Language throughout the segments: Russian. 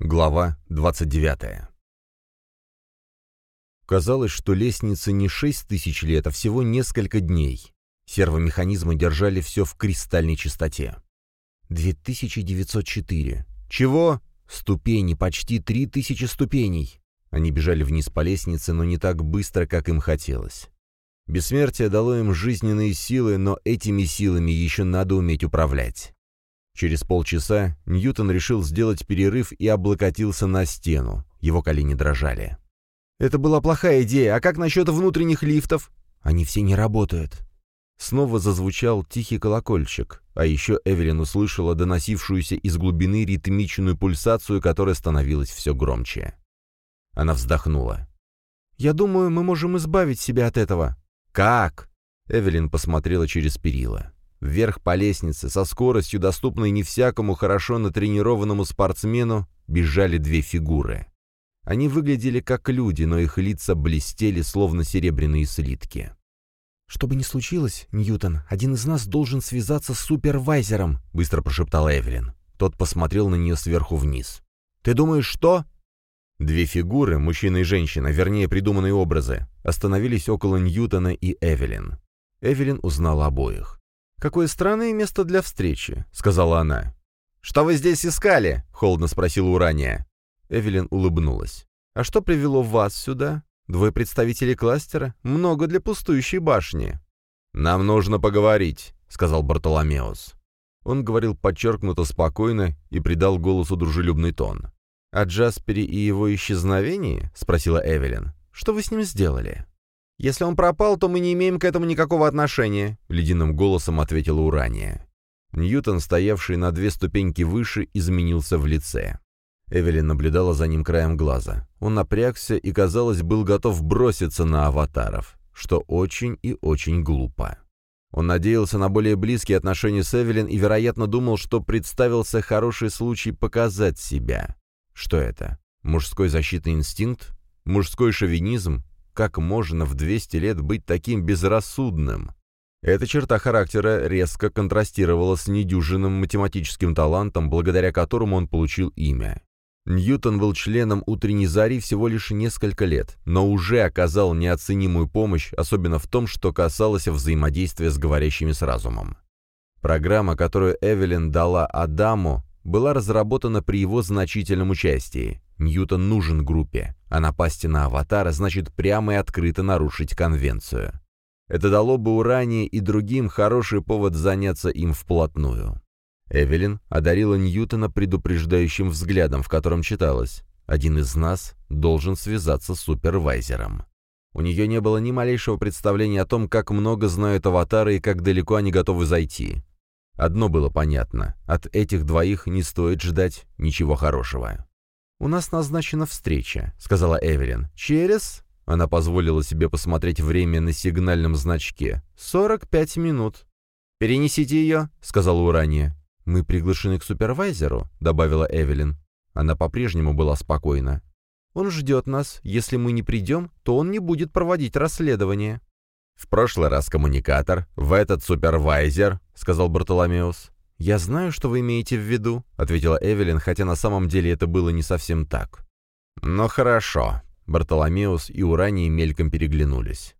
Глава 29. Казалось, что лестница не шесть тысяч лет, а всего несколько дней. Сервомеханизмы держали все в кристальной чистоте. 2904. Чего? Ступени, почти 3000 ступеней. Они бежали вниз по лестнице, но не так быстро, как им хотелось. Бессмертие дало им жизненные силы, но этими силами еще надо уметь управлять. Через полчаса Ньютон решил сделать перерыв и облокотился на стену. Его колени дрожали. «Это была плохая идея. А как насчет внутренних лифтов?» «Они все не работают». Снова зазвучал тихий колокольчик, а еще Эвелин услышала доносившуюся из глубины ритмичную пульсацию, которая становилась все громче. Она вздохнула. «Я думаю, мы можем избавить себя от этого». «Как?» Эвелин посмотрела через перила. Вверх по лестнице, со скоростью, доступной не всякому хорошо натренированному спортсмену, бежали две фигуры. Они выглядели как люди, но их лица блестели, словно серебряные слитки. «Что бы ни случилось, Ньютон, один из нас должен связаться с супервайзером», — быстро прошептал Эвелин. Тот посмотрел на нее сверху вниз. «Ты думаешь, что?» Две фигуры, мужчина и женщина, вернее, придуманные образы, остановились около Ньютона и Эвелин. Эвелин узнала обоих. «Какое странное место для встречи», — сказала она. «Что вы здесь искали?» — холодно спросила Урания. Эвелин улыбнулась. «А что привело вас сюда? Двое представителей кластера? Много для пустующей башни». «Нам нужно поговорить», — сказал Бартоломеус. Он говорил подчеркнуто спокойно и придал голосу дружелюбный тон. «О Джаспере и его исчезновении?» — спросила Эвелин. «Что вы с ним сделали?» «Если он пропал, то мы не имеем к этому никакого отношения», — ледяным голосом ответила Урания. Ньютон, стоявший на две ступеньки выше, изменился в лице. Эвелин наблюдала за ним краем глаза. Он напрягся и, казалось, был готов броситься на аватаров, что очень и очень глупо. Он надеялся на более близкие отношения с Эвелин и, вероятно, думал, что представился хороший случай показать себя. Что это? Мужской защитный инстинкт? Мужской шовинизм? Как можно в 200 лет быть таким безрассудным? Эта черта характера резко контрастировала с недюжинным математическим талантом, благодаря которому он получил имя. Ньютон был членом утренней зари всего лишь несколько лет, но уже оказал неоценимую помощь, особенно в том, что касалось взаимодействия с говорящими с разумом. Программа, которую Эвелин дала Адаму, была разработана при его значительном участии. Ньютон нужен группе, а напасть на аватара значит прямо и открыто нарушить конвенцию. Это дало бы Уране и другим хороший повод заняться им вплотную. Эвелин одарила Ньютона предупреждающим взглядом, в котором читалось «Один из нас должен связаться с супервайзером». У нее не было ни малейшего представления о том, как много знают аватары и как далеко они готовы зайти. Одно было понятно — от этих двоих не стоит ждать ничего хорошего. «У нас назначена встреча», — сказала Эвелин. «Через...» — она позволила себе посмотреть время на сигнальном значке. «Сорок пять минут». «Перенесите ее», — сказала Урания. «Мы приглашены к супервайзеру», — добавила Эвелин. Она по-прежнему была спокойна. «Он ждет нас. Если мы не придем, то он не будет проводить расследование». «В прошлый раз коммуникатор, в этот супервайзер», — сказал Бартоломеус. «Я знаю, что вы имеете в виду», — ответила Эвелин, хотя на самом деле это было не совсем так. «Ну хорошо». Бартоломеус и Урания мельком переглянулись.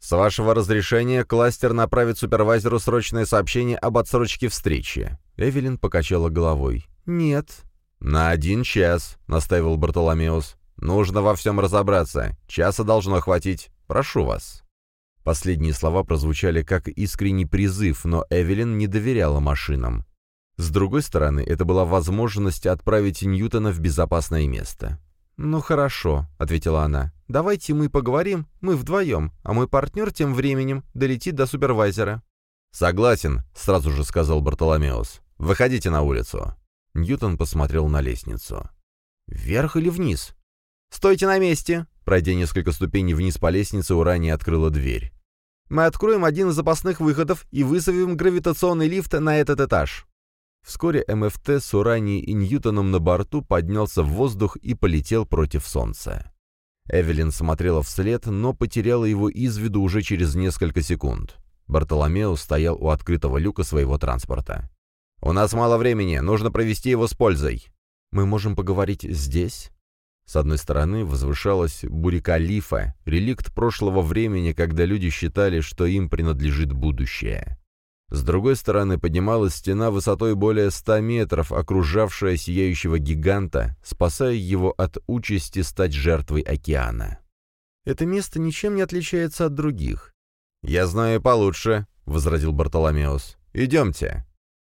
«С вашего разрешения кластер направит супервайзеру срочное сообщение об отсрочке встречи». Эвелин покачала головой. «Нет». «На один час», — настаивал Бартоломеус. «Нужно во всем разобраться. Часа должно хватить. Прошу вас». Последние слова прозвучали как искренний призыв, но Эвелин не доверяла машинам. С другой стороны, это была возможность отправить Ньютона в безопасное место. «Ну хорошо», — ответила она. «Давайте мы поговорим, мы вдвоем, а мой партнер тем временем долетит до супервайзера». «Согласен», — сразу же сказал Бартоломеус. «Выходите на улицу». Ньютон посмотрел на лестницу. «Вверх или вниз?» «Стойте на месте!» Пройдя несколько ступеней вниз по лестнице, Урания открыла дверь. «Мы откроем один из запасных выходов и вызовем гравитационный лифт на этот этаж». Вскоре МФТ с Уранией и Ньютоном на борту поднялся в воздух и полетел против Солнца. Эвелин смотрела вслед, но потеряла его из виду уже через несколько секунд. Бартоломео стоял у открытого люка своего транспорта. «У нас мало времени, нужно провести его с пользой». Мы можем поговорить здесь?» С одной стороны возвышалась Бурикалифа, реликт прошлого времени, когда люди считали, что им принадлежит будущее. С другой стороны поднималась стена высотой более ста метров, окружавшая сияющего гиганта, спасая его от участи стать жертвой океана. Это место ничем не отличается от других. «Я знаю получше», — возразил Бартоломеус. «Идемте».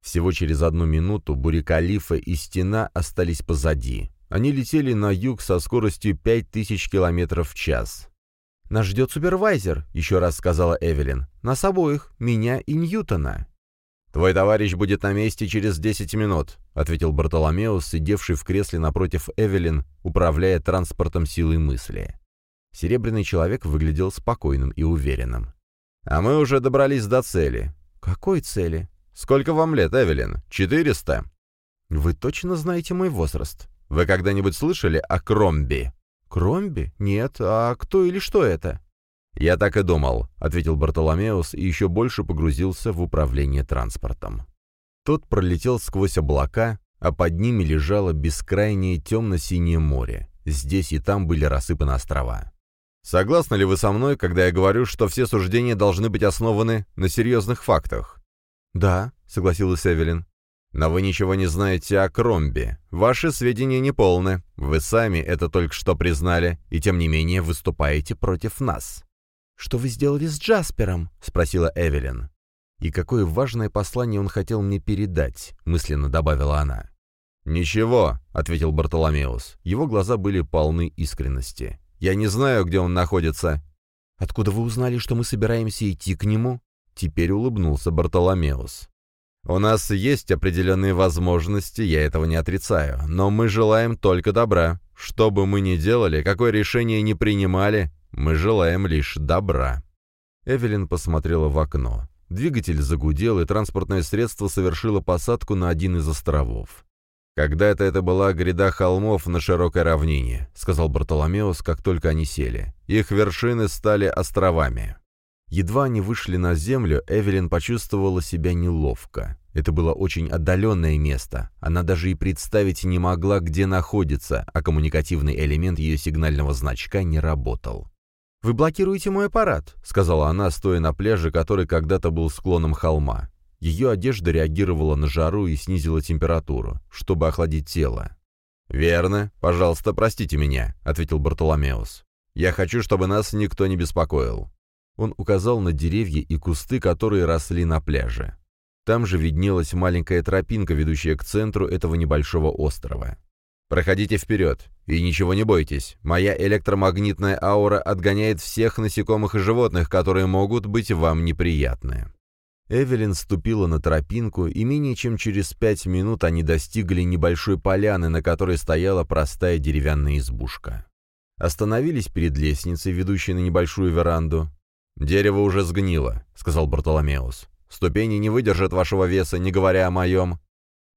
Всего через одну минуту Бурикалифа и стена остались позади. Они летели на юг со скоростью 5000 км в час. «Нас ждет супервайзер», — еще раз сказала Эвелин. «Нас обоих, меня и Ньютона». «Твой товарищ будет на месте через 10 минут», — ответил Бартоломеус, сидевший в кресле напротив Эвелин, управляя транспортом силой мысли. Серебряный человек выглядел спокойным и уверенным. «А мы уже добрались до цели». «Какой цели?» «Сколько вам лет, Эвелин? Четыреста?» «Вы точно знаете мой возраст?» «Вы когда-нибудь слышали о Кромби?» «Кромби? Нет. А кто или что это?» «Я так и думал», — ответил Бартоломеус и еще больше погрузился в управление транспортом. Тот пролетел сквозь облака, а под ними лежало бескрайнее темно-синее море. Здесь и там были рассыпаны острова. Согласны ли вы со мной, когда я говорю, что все суждения должны быть основаны на серьезных фактах? «Да», — согласилась Эвелин. «Но вы ничего не знаете о Кромби. Ваши сведения неполны. Вы сами это только что признали, и тем не менее выступаете против нас». «Что вы сделали с Джаспером?» — спросила Эвелин. «И какое важное послание он хотел мне передать», — мысленно добавила она. «Ничего», — ответил Бартоломеус. Его глаза были полны искренности. «Я не знаю, где он находится». «Откуда вы узнали, что мы собираемся идти к нему?» Теперь улыбнулся Бартоломеус. «У нас есть определенные возможности, я этого не отрицаю, но мы желаем только добра. Что бы мы ни делали, какое решение ни принимали, мы желаем лишь добра». Эвелин посмотрела в окно. Двигатель загудел, и транспортное средство совершило посадку на один из островов. «Когда-то это была гряда холмов на широкой равнине», — сказал Бартоломеус, как только они сели. «Их вершины стали островами». Едва они вышли на землю, Эвелин почувствовала себя неловко. Это было очень отдаленное место. Она даже и представить не могла, где находится, а коммуникативный элемент ее сигнального значка не работал. «Вы блокируете мой аппарат», — сказала она, стоя на пляже, который когда-то был склоном холма. Ее одежда реагировала на жару и снизила температуру, чтобы охладить тело. «Верно. Пожалуйста, простите меня», — ответил Бартоломеус. «Я хочу, чтобы нас никто не беспокоил». Он указал на деревья и кусты, которые росли на пляже. Там же виднелась маленькая тропинка, ведущая к центру этого небольшого острова. «Проходите вперед, и ничего не бойтесь. Моя электромагнитная аура отгоняет всех насекомых и животных, которые могут быть вам неприятны». Эвелин ступила на тропинку, и менее чем через пять минут они достигли небольшой поляны, на которой стояла простая деревянная избушка. Остановились перед лестницей, ведущей на небольшую веранду. «Дерево уже сгнило», — сказал Бартоломеус. «Ступени не выдержат вашего веса, не говоря о моем».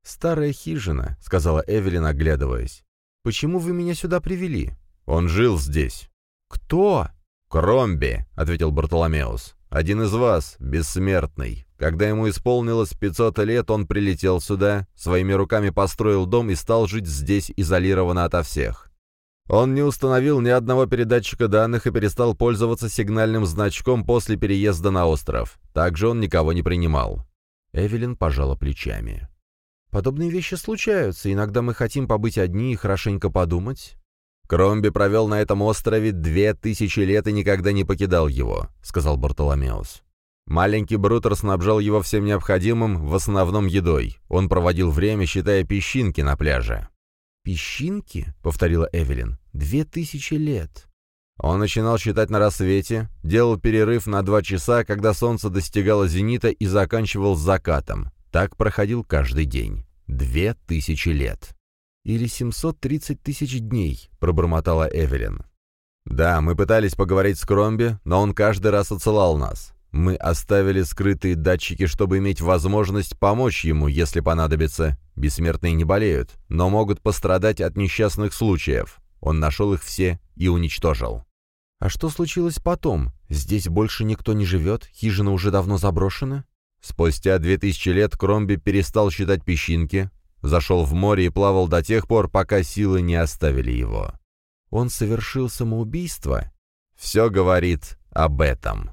«Старая хижина», — сказала Эвелин, оглядываясь. «Почему вы меня сюда привели?» «Он жил здесь». «Кто?» «Кромби», — ответил Бартоломеус. «Один из вас, бессмертный. Когда ему исполнилось 500 лет, он прилетел сюда, своими руками построил дом и стал жить здесь изолированно ото всех. Он не установил ни одного передатчика данных и перестал пользоваться сигнальным значком после переезда на остров. Также он никого не принимал. Эвелин пожала плечами. «Подобные вещи случаются. Иногда мы хотим побыть одни и хорошенько подумать». «Кромби провел на этом острове две тысячи лет и никогда не покидал его», — сказал Бартоломеус. Маленький Брутер снабжал его всем необходимым, в основном едой. Он проводил время, считая песчинки на пляже. «Песчинки?» — повторила Эвелин. «Две тысячи лет». Он начинал считать на рассвете, делал перерыв на два часа, когда солнце достигало зенита и заканчивал закатом. Так проходил каждый день. Две тысячи лет. «Или 730 тысяч дней», — пробормотала Эвелин. «Да, мы пытались поговорить с Кромби, но он каждый раз отсылал нас. Мы оставили скрытые датчики, чтобы иметь возможность помочь ему, если понадобится. Бессмертные не болеют, но могут пострадать от несчастных случаев. Он нашел их все и уничтожил. А что случилось потом? Здесь больше никто не живет, хижина уже давно заброшена? Спустя две тысячи лет Кромби перестал считать песчинки, Зашел в море и плавал до тех пор, пока силы не оставили его. Он совершил самоубийство? Все говорит об этом.